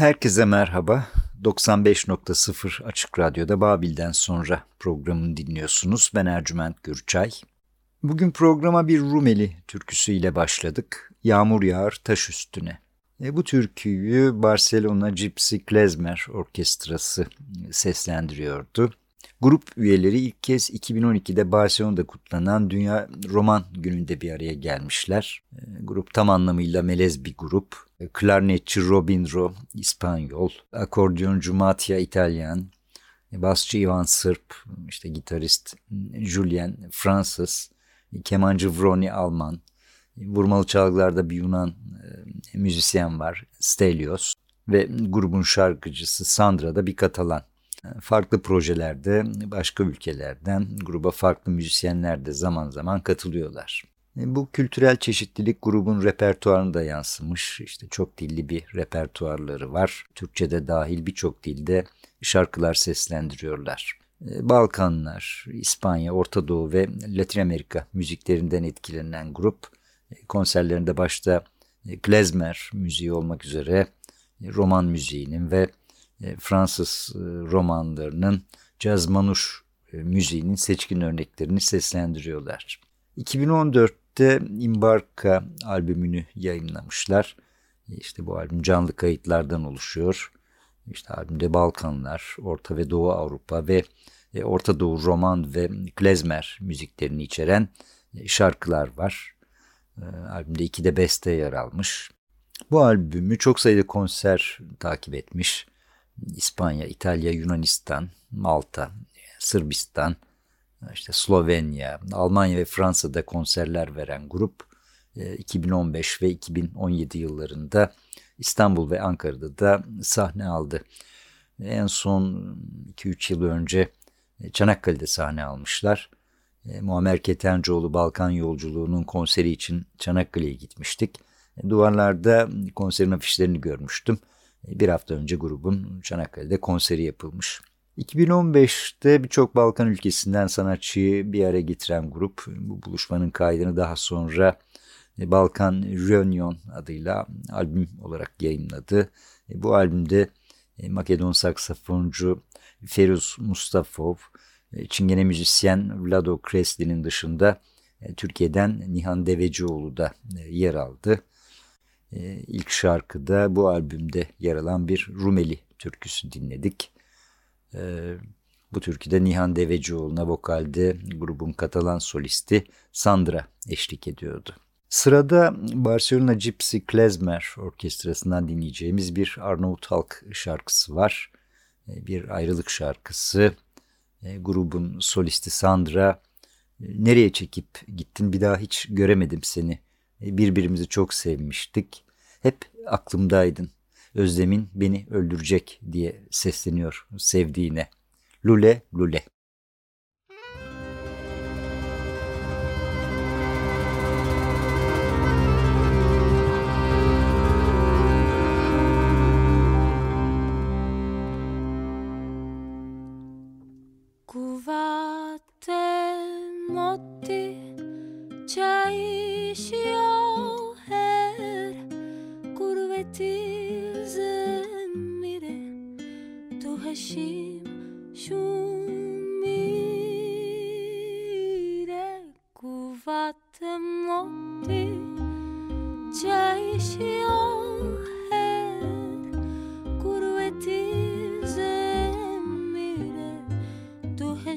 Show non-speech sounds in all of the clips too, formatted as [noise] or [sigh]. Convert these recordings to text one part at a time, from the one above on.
Herkese merhaba. 95.0 Açık Radyo'da Babil'den sonra programını dinliyorsunuz. Ben Ercüment Gürçay. Bugün programa bir Rumeli türküsüyle başladık. Yağmur yağar taş üstüne. E, bu türküyü Barcelona Gypsy Klezmer Orkestrası seslendiriyordu. Grup üyeleri ilk kez 2012'de Barcelona'da kutlanan Dünya Roman Günü'nde bir araya gelmişler. E, grup tam anlamıyla melez bir grup. E, klarnetçi Robin İspanyol, akordeoncu Mattia İtalyan, e, basçı Ivan Sırp, işte gitarist Julien Fransız, kemancı Vroni Alman, vurmalı çalgılarda bir Yunan müzisyen var Stelios ve grubun şarkıcısı Sandra da bir Katalan. Farklı projelerde başka ülkelerden gruba farklı müzisyenler de zaman zaman katılıyorlar. E, bu kültürel çeşitlilik grubun repertuarına da yansımış. İşte çok dilli bir repertuarları var. Türkçe'de dahil birçok dilde şarkılar seslendiriyorlar. E, Balkanlar, İspanya, Orta Doğu ve Latin Amerika müziklerinden etkilenen grup e, konserlerinde başta klezmer müziği olmak üzere roman müziğinin ve Fransız e, romanlarının caz manuş e, müziğinin seçkin örneklerini seslendiriyorlar. 2014'te Imbarka albümünü yayınlamışlar. İşte bu albüm canlı kayıtlardan oluşuyor. İşte albümde Balkanlar, Orta ve Doğu Avrupa ve Orta Doğu roman ve klezmer müziklerini içeren şarkılar var. Albümde iki de beste yer almış. Bu albümü çok sayıda konser takip etmiş. İspanya, İtalya, Yunanistan, Malta, Sırbistan, işte Slovenya, Almanya ve Fransa'da konserler veren grup 2015 e, ve 2017 yıllarında İstanbul ve Ankara'da da sahne aldı. En son 2-3 yıl önce e, Çanakkale'de sahne almışlar. E, Muammer Ketencoğlu Balkan Yolculuğu'nun konseri için Çanakkale'ye gitmiştik. Duvarlarda konserin afişlerini görmüştüm. Bir hafta önce grubun Çanakkale'de konseri yapılmış. 2015'te birçok Balkan ülkesinden sanatçıyı bir araya getiren grup bu buluşmanın kaydını daha sonra Balkan Reunion adıyla albüm olarak yayınladı. Bu albümde Makedon saksafoncu Feruz Mustafov, Çingene müzisyen Vlado Kresli'nin dışında Türkiye'den Nihan Devecioğlu da yer aldı. E, ilk şarkıda bu albümde yer alan bir Rumeli türküsü dinledik. E, bu türküde Nihan Devecioğlu'na vokalde grubun Katalan solisti Sandra eşlik ediyordu. Sırada Barcelona Gypsy Klezmer Orkestrası'ndan dinleyeceğimiz bir Arnavut halk şarkısı var. E, bir ayrılık şarkısı. Grubun solisti Sandra nereye çekip gittin bir daha hiç göremedim seni e, birbirimizi çok sevmiştik. Hep aklımdaydın. Özlemin beni öldürecek diye sesleniyor sevdiğine. Lule lule. Kuvate motti çay ti zemire Tu hashim shumë mire Ku vatë moti që ishi o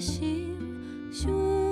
Shim shumë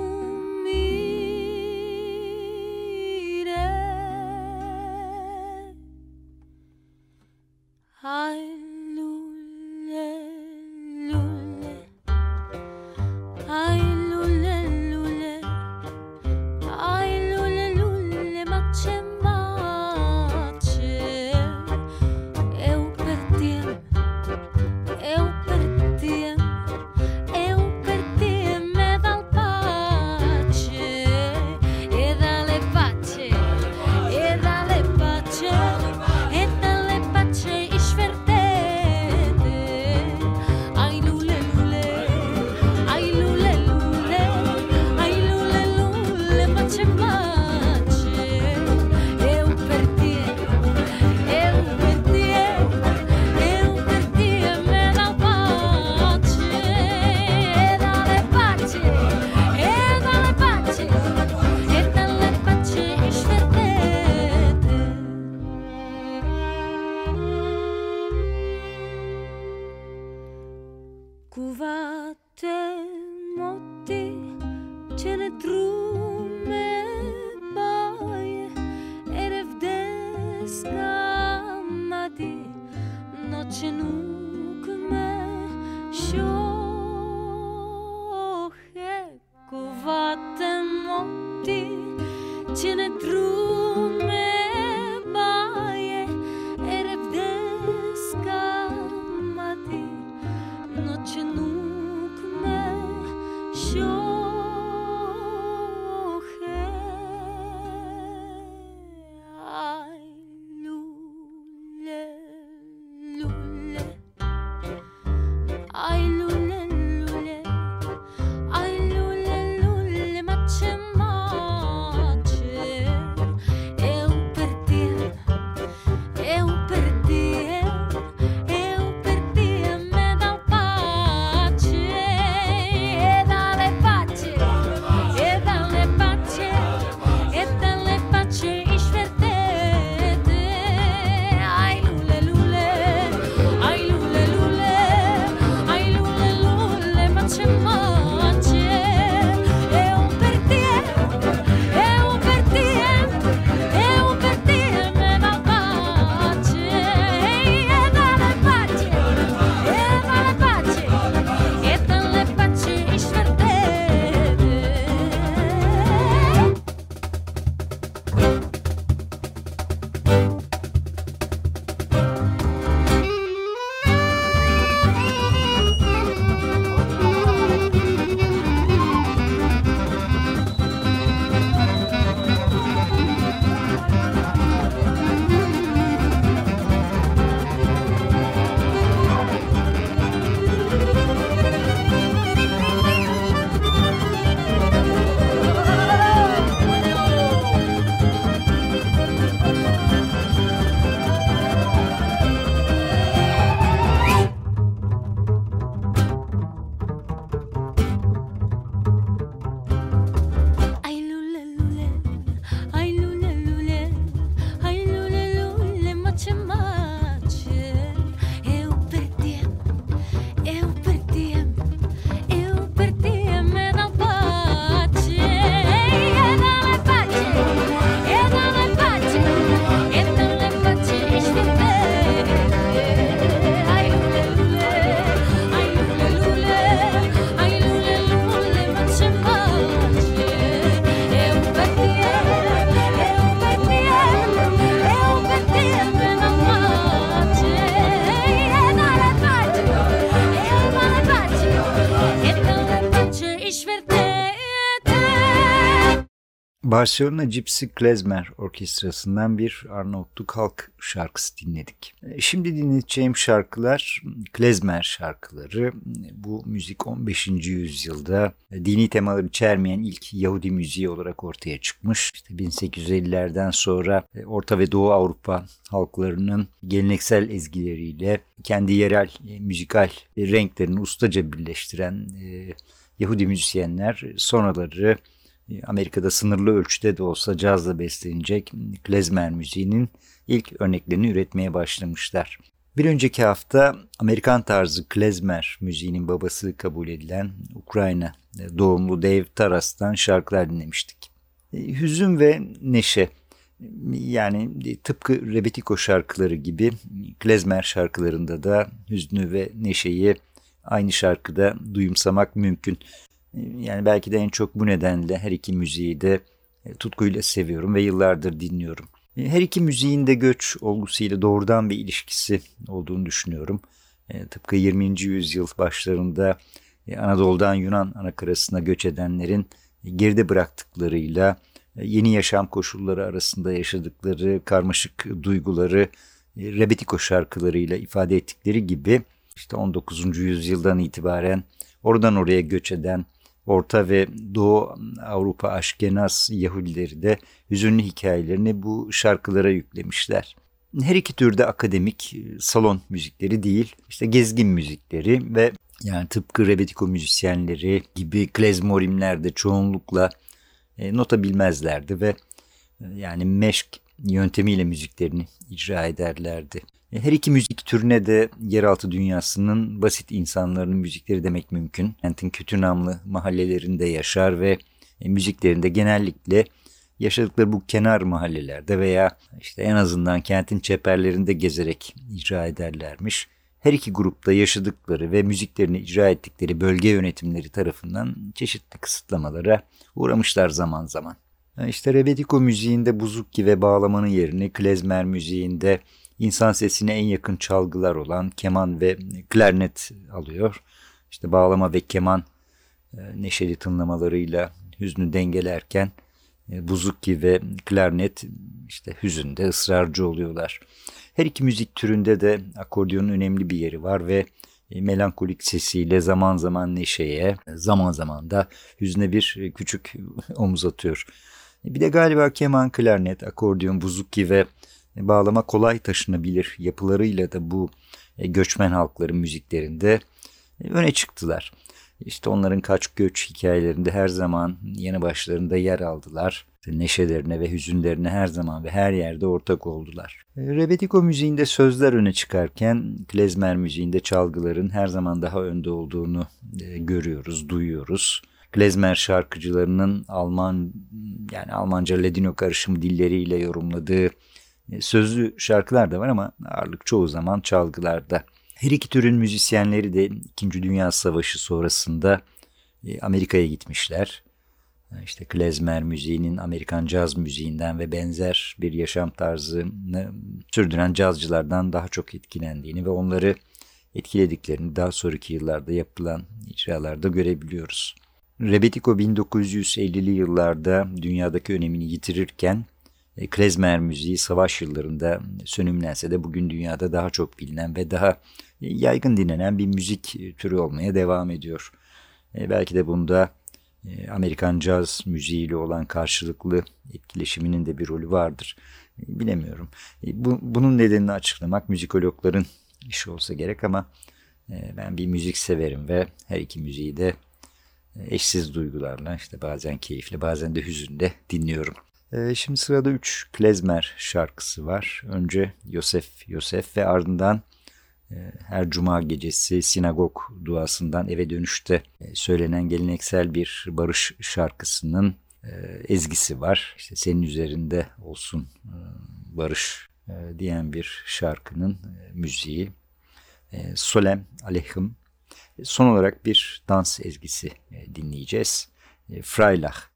Barcelona Gypsy Klezmer Orkestrası'ndan bir Arnavutluk halk şarkısı dinledik. E, Şimdi dinleyeceğim şarkılar Klezmer şarkıları. Bu müzik 15. yüzyılda dini temaları içermeyen ilk Yahudi müziği olarak ortaya çıkmış. İşte 1850'lerden sonra e, Orta ve Doğu Avrupa halklarının geleneksel ezgileriyle kendi yerel e, müzikal renklerini ustaca birleştiren Yahudi müzisyenler sonraları Amerika'da sınırlı ölçüde de olsa cazla beslenecek klezmer müziğinin ilk örneklerini üretmeye başlamışlar. Bir önceki hafta Amerikan tarzı klezmer müziğinin babası kabul edilen Ukrayna doğumlu Dave Taras'tan şarkılar dinlemiştik. E, Hüzün ve neşe yani tıpkı Rebetiko şarkıları gibi klezmer şarkılarında da hüznü ve neşeyi aynı şarkıda duyumsamak mümkün. Yani belki de en çok bu nedenle her iki müziği de e, tutkuyla seviyorum ve yıllardır dinliyorum. E, Her iki müziğin de göç olgusuyla doğrudan bir ilişkisi olduğunu düşünüyorum. E, Tıpkı 20. yüzyıl başlarında Anadolu'dan Yunan anakarasına göç edenlerin geride bıraktıklarıyla yeni yaşam koşulları arasında yaşadıkları karmaşık duyguları Rebetiko şarkılarıyla ifade ettikleri gibi işte 19. yüzyıldan itibaren oradan oraya göç eden Orta ve Doğu Avrupa Aşkenaz Yahudileri de hüzünlü hikayelerini bu şarkılara yüklemişler. Her iki türde akademik e, salon müzikleri değil, işte gezgin müzikleri ve yani tıpkı Rebetiko müzisyenleri gibi klezmorimler de çoğunlukla e, nota bilmezlerdi ve e, yani meşk yöntemiyle müziklerini icra ederlerdi. E, her iki müzik türüne de yeraltı dünyasının basit insanların müzikleri demek mümkün. Kentin kötü namlı mahallelerinde yaşar ve e, müziklerinde genellikle yaşadıkları bu kenar mahallelerde veya işte en azından kentin çeperlerinde gezerek icra ederlermiş. Her iki grupta yaşadıkları ve müziklerini icra ettikleri bölge yönetimleri tarafından çeşitli kısıtlamalara uğramışlar zaman zaman. İşte Rebetiko müziğinde buzukki ve bağlamanın yerini klezmer müziğinde insan sesine en yakın çalgılar olan keman ve klarnet alıyor. İşte bağlama ve keman e, neşeli tınlamalarıyla hüznü dengelerken e, buzukki ve klarnet işte hüzünde ısrarcı oluyorlar. Her iki müzik türünde de akordiyonun önemli bir yeri var ve e, melankolik sesiyle zaman zaman neşeye, zaman zaman da hüzne bir küçük [laughs] omuz atıyor. Bir de galiba keman, klarnet, akordiyon, buzukki ve bağlama kolay taşınabilir yapılarıyla da bu e, göçmen halkların müziklerinde e, öne çıktılar. İşte onların kaç göç hikayelerinde her zaman yanı başlarında yer aldılar. Neşelerine ve hüzünlerine her zaman ve her yerde ortak oldular. E, Rebetiko müziğinde sözler öne çıkarken klezmer müziğinde çalgıların her zaman daha önde olduğunu görüyoruz, duyuyoruz. Klezmer şarkıcılarının Alman yani Almanca Ladino karışımı dilleriyle yorumladığı sözlü şarkılar da var ama ağırlık çoğu zaman çalgılarda. Her iki türün müzisyenleri de İkinci Dünya Savaşı sonrasında e, Amerika'ya gitmişler. E, işte klezmer müziğinin Amerikan caz müziğinden ve benzer bir yaşam tarzını sürdüren cazcılardan daha çok etkilendiğini ve onları etkilediklerini daha sonraki yıllarda yapılan icralarda görebiliyoruz. Rebetiko 1950'li yıllarda dünyadaki önemini yitirirken e, klezmer müziği savaş yıllarında sönümlense de bugün dünyada daha çok bilinen ve daha yaygın dinlenen bir müzik türü olmaya devam ediyor. E, belki de bunda e, Amerikan caz müziğiyle olan karşılıklı etkileşiminin de bir rolü vardır. Bilemiyorum. bunun nedenini açıklamak müzikologların işi olsa gerek ama ben bir müzik severim ve her iki müziği de eşsiz duygularla işte bazen keyifli bazen de hüzünle dinliyorum. Ee, şimdi sırada 3 klezmer şarkısı var. Önce Yosef Yosef ve ardından e, her cuma gecesi sinagog duasından eve dönüşte e, söylenen geleneksel bir barış şarkısının e, ezgisi var. İşte senin üzerinde olsun barış diyen bir şarkının müziği. Solem Alehim. Son olarak bir dans ezgisi dinleyeceğiz. Freilach.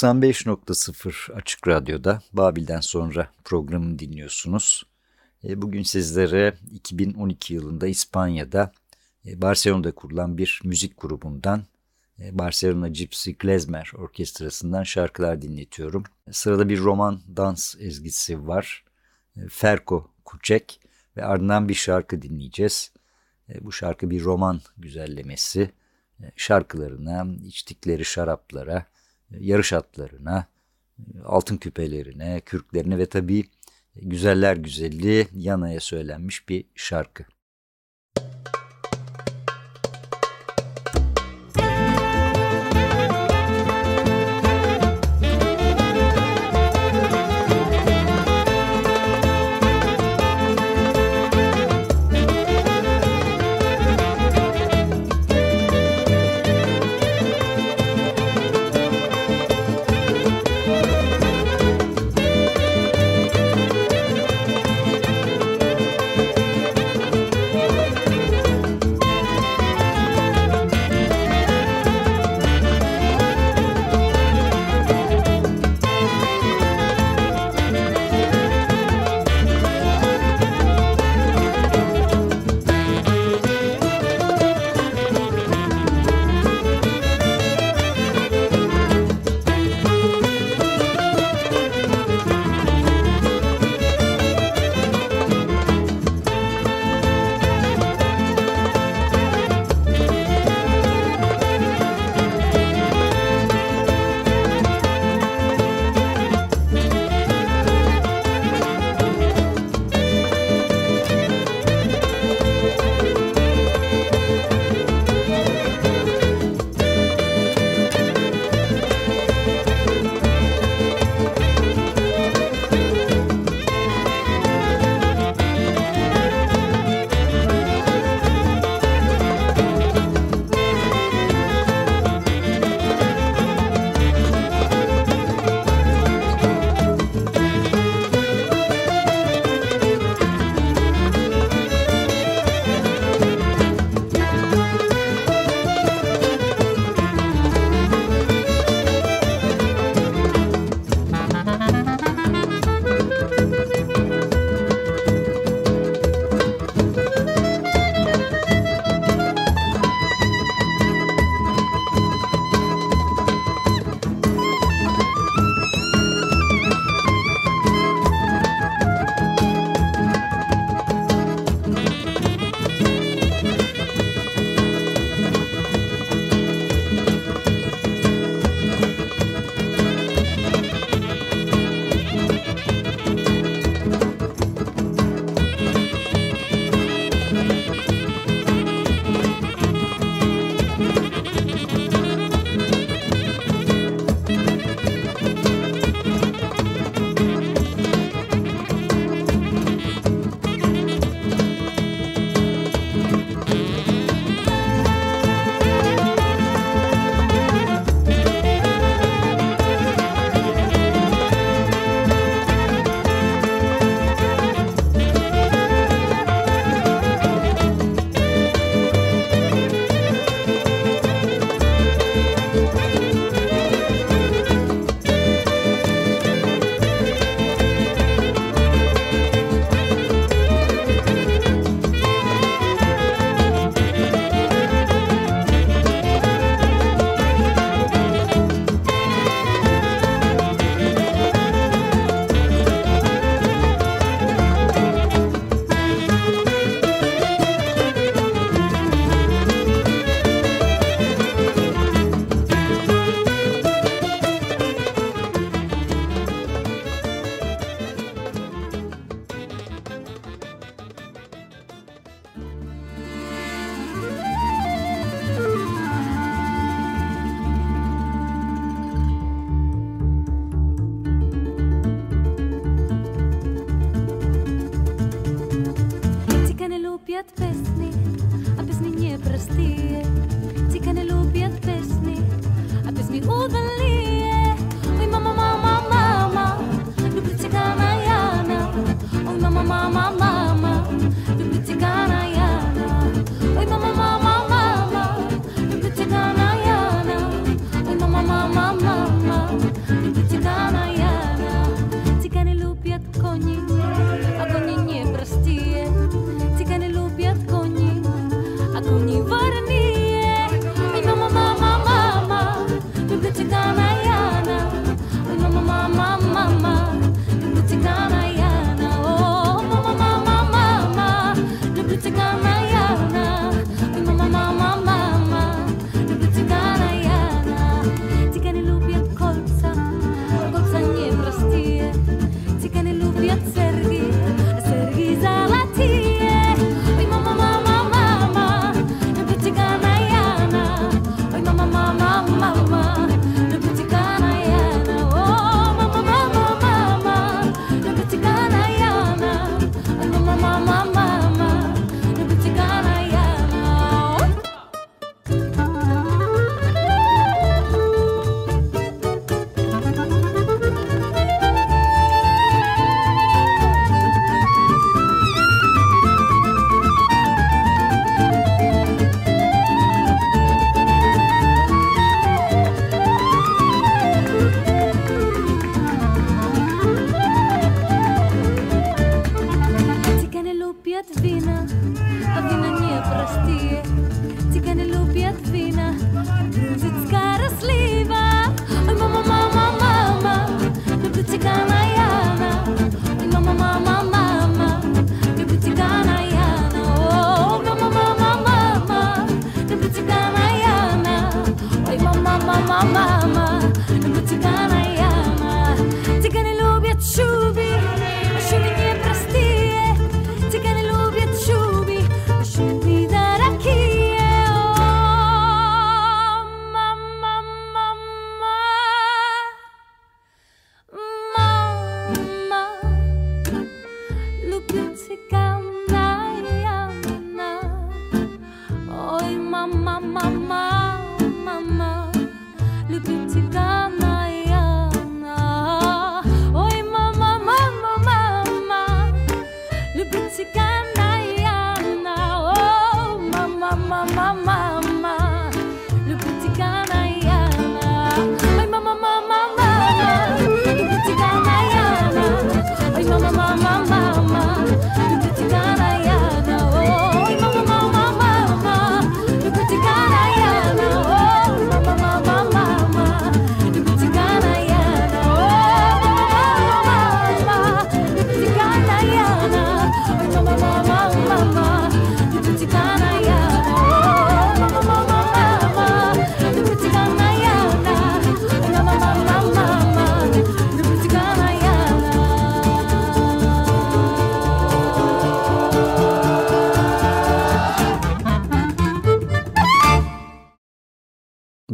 95.0 Açık Radyo'da Babil'den sonra programı dinliyorsunuz. E, bugün sizlere 2012 yılında İspanya'da e, Barcelona'da kurulan bir müzik grubundan e, Barcelona Gypsy Klezmer Orkestrası'ndan şarkılar dinletiyorum. Sırada bir roman dans ezgisi var. Ferko Kuçek ve ardından bir şarkı dinleyeceğiz. Bu şarkı bir roman güzellemesi. Şarkılarına, içtikleri şaraplara, yarış atlarına, altın küpelerine, kürklerine ve tabii güzeller güzelliği Yana'ya söylenmiş bir şarkı. mama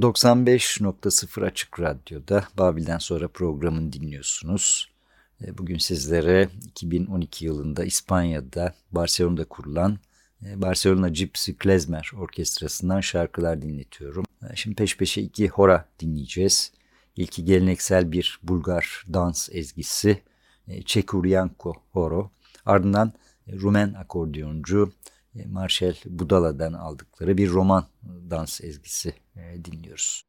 95.0 Açık Radyo'da Babil'den sonra programını dinliyorsunuz. E, bugün sizlere 2012 yılında İspanya'da Barcelona'da kurulan e, Barcelona Gypsy Klezmer Orkestrası'ndan şarkılar dinletiyorum. E, şimdi peş peşe iki hora dinleyeceğiz. İlki geleneksel bir Bulgar dans ezgisi Çekuryanko Horo. Ardından Rumen akordiyoncu Marshall Budala'dan aldıkları bir roman dans ezgisi e, dinliyoruz.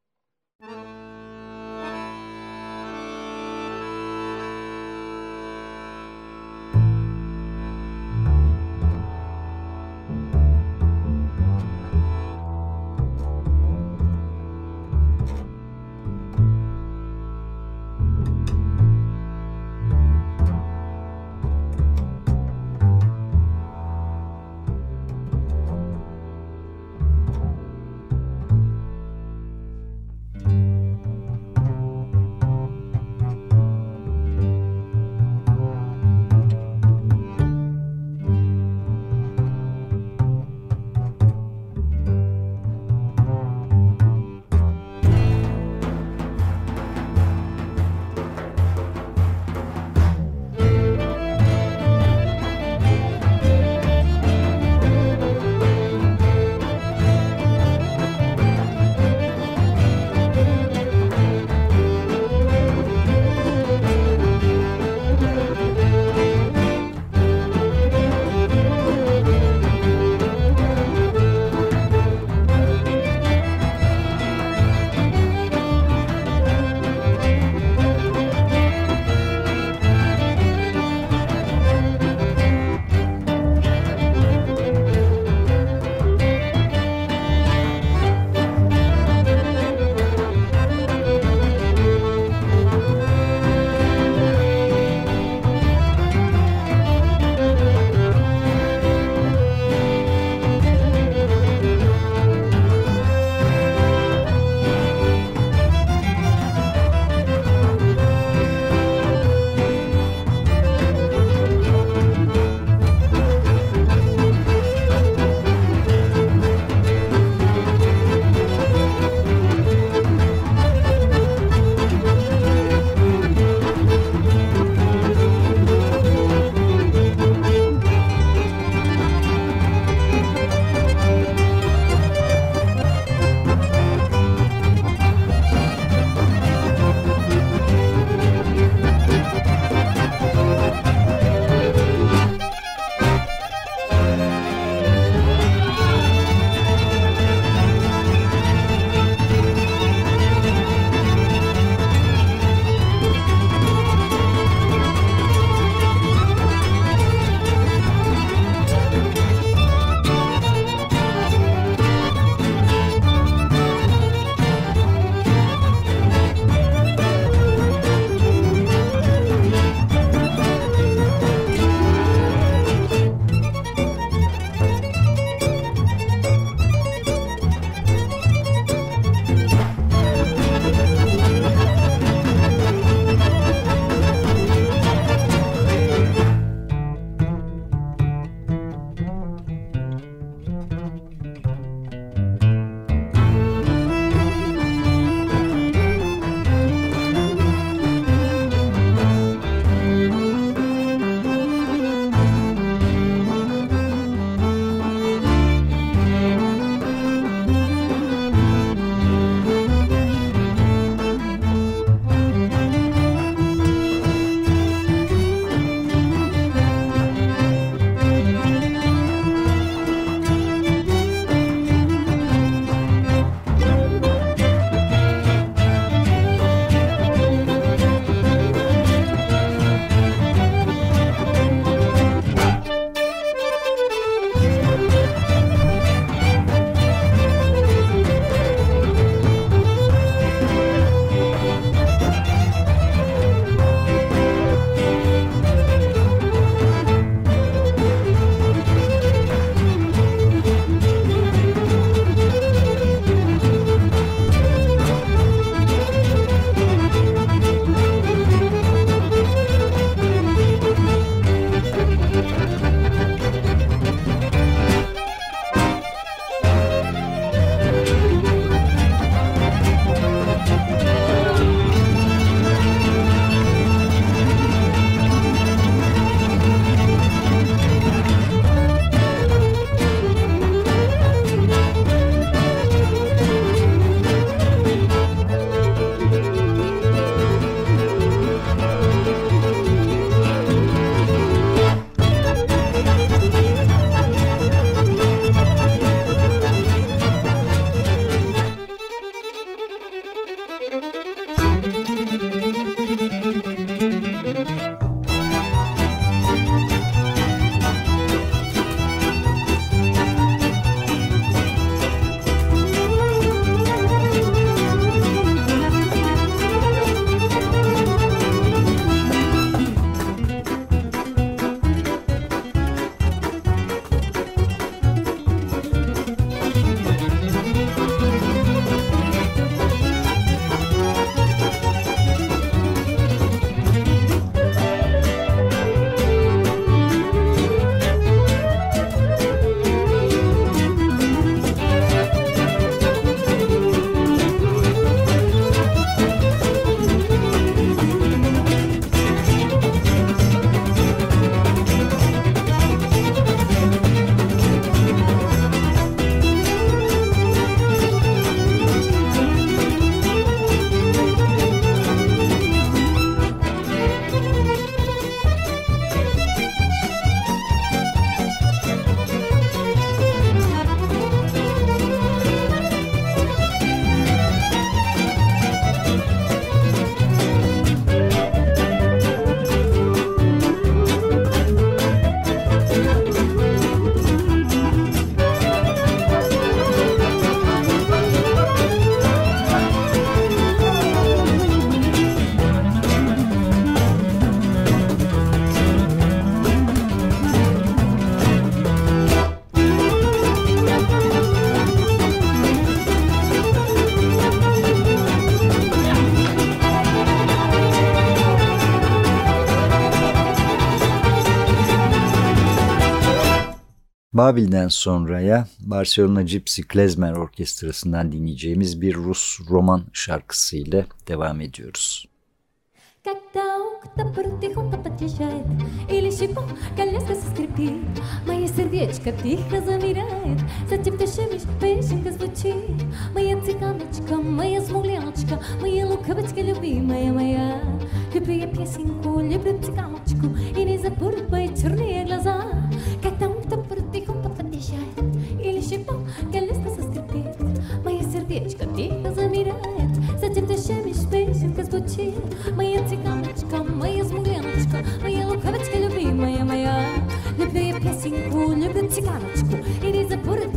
Babil'den sonraya Barcelona Gypsy Klezmer Orkestrası'ndan dinleyeceğimiz bir Rus roman şarkısıyla devam ediyoruz. Как-то тихонько подъезжает Или щепок коляска соскрипит Мое сердечко тихо замирает Затем ты шумишь, песенка звучит Моя цыганочка, моя смугляночка Моя луковочка любимая моя Люблю я песенку, люблю цыганочку И не забудь мои черные глаза Или щепок коляска соскрипит Мое сердечко тихо замирает Затем ты шумишь, песенка звучит Моя цыганочка, моя смугляночка Моя луковочка любимая моя Люблю я песенку, люблю цыганочку И не забудет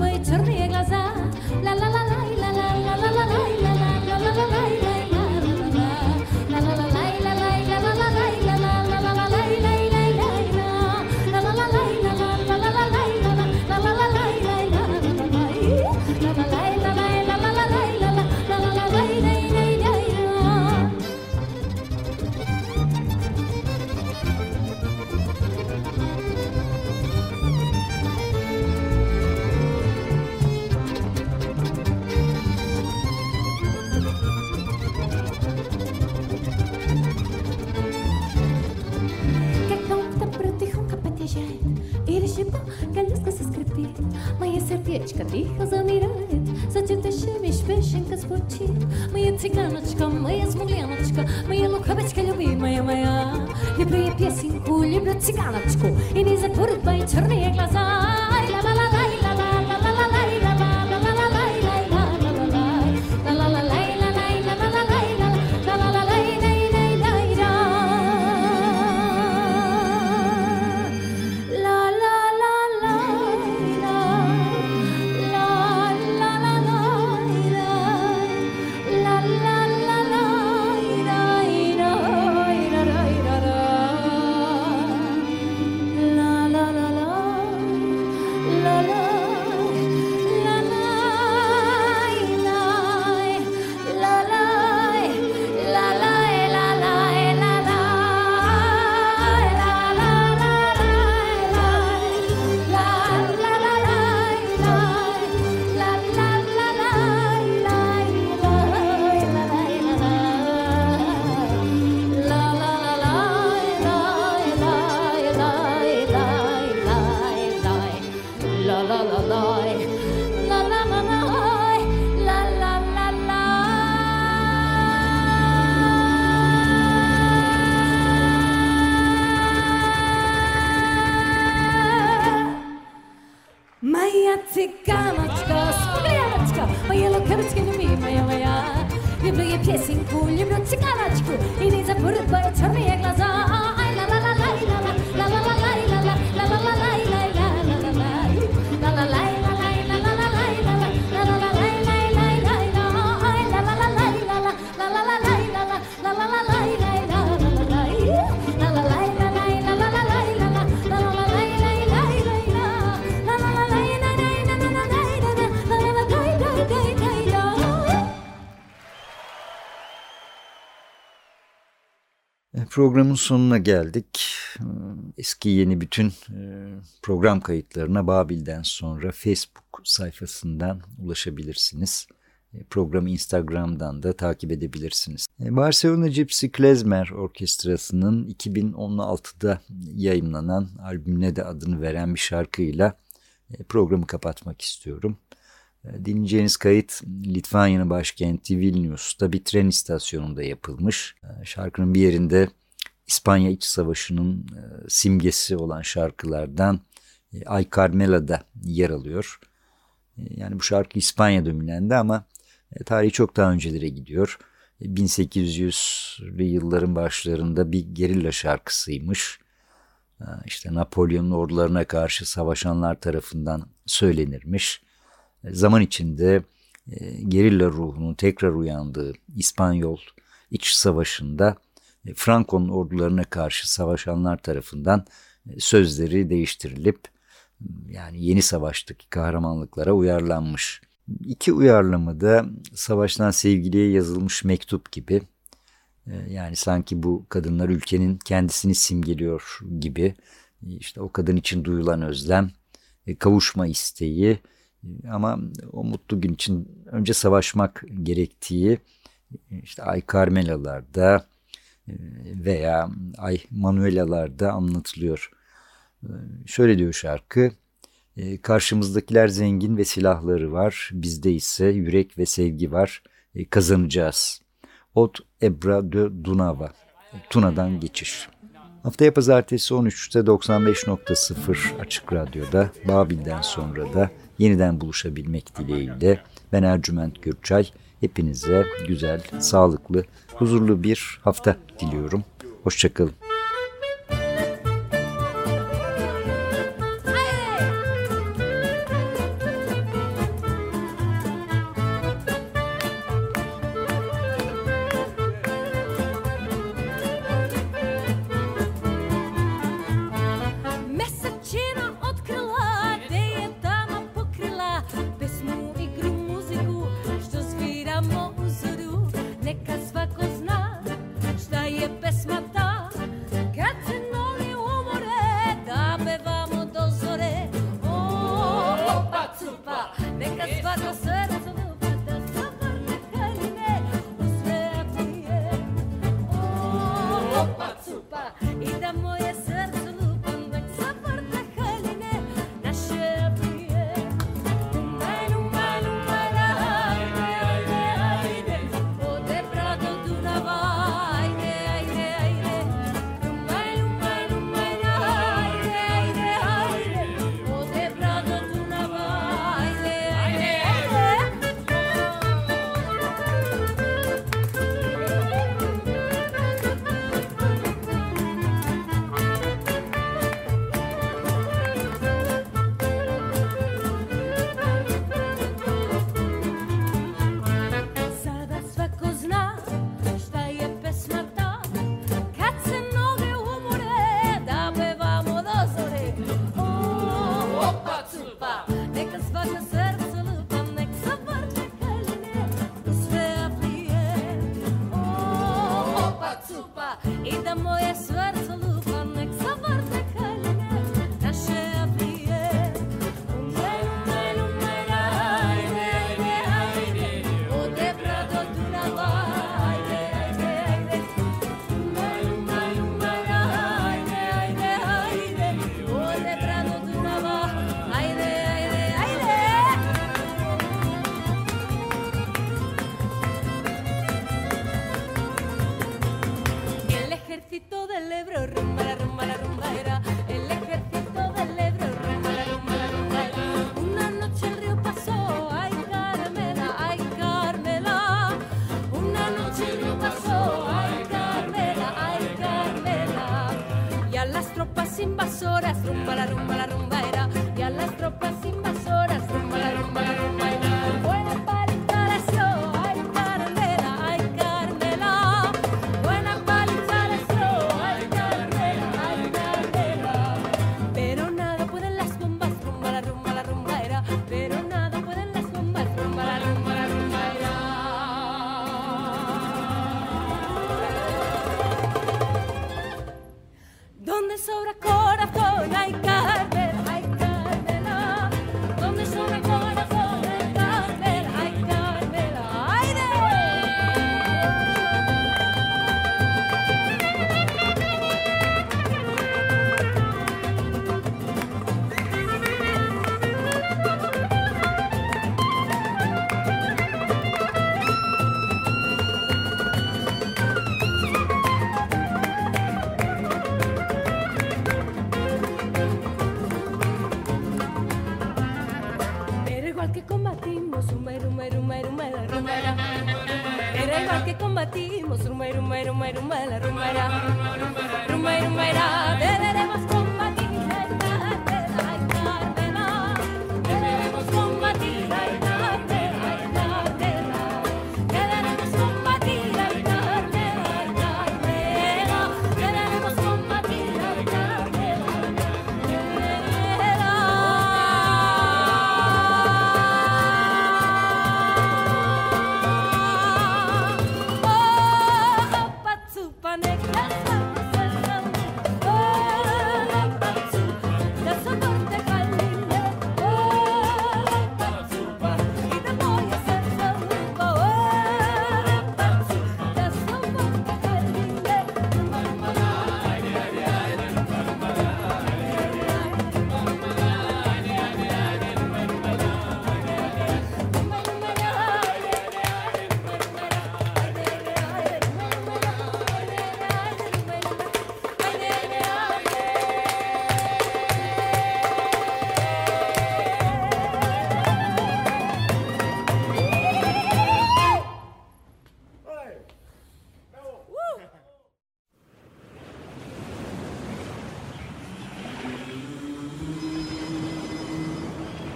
talent school. Programın sonuna geldik. E, Eski yeni bütün e, program kayıtlarına Babil'den sonra Facebook sayfasından ulaşabilirsiniz. E, Programı Instagram'dan da takip edebilirsiniz. E, Barcelona Gypsy Klezmer Orkestrası'nın 2016'da yayınlanan albümüne de adını veren bir şarkıyla programı kapatmak istiyorum. Dinleyeceğiniz kayıt Litvanya'nın başkenti Vilnius'ta bir tren istasyonunda yapılmış. Şarkının bir yerinde İspanya İç Savaşı'nın e, simgesi olan şarkılardan e, Ay Carmela'da yer alıyor. E, Yani bu şarkı İspanya dominende ama tarihi çok daha öncelere gidiyor. E, 1800'lü yılların başlarında bir gerilla şarkısıymış. İşte Napolyon'un ordularına karşı savaşanlar tarafından söylenirmiş. Zaman içinde gerilla ruhunun tekrar uyandığı İspanyol İç Savaşı'nda Franco'nun ordularına karşı savaşanlar tarafından e, sözleri değiştirilip yani yeni savaştaki kahramanlıklara uyarlanmış. İki uyarlama da savaştan sevgiliye yazılmış mektup gibi. E, Yani sanki bu kadınlar ülkenin kendisini simgeliyor gibi. İşte o kadın için duyulan özlem e, kavuşma isteği e, ama o mutlu gün için önce savaşmak gerektiği e, işte Ay Carmela'larda veya Ay Manuela'larda anlatılıyor. Şöyle diyor şarkı. Karşımızdakiler zengin ve silahları var. Bizde ise yürek ve sevgi var. Kazanacağız. Ot Ebra de Dunava. Tuna'dan geçiş. Haftaya pazartesi 13'te 95.0 Açık Radyo'da Babil'den sonra da yeniden buluşabilmek dileğiyle ben Ercüment Gürçay. Hepinize güzel, sağlıklı, huzurlu bir hafta diliyorum. Hoşçakalın.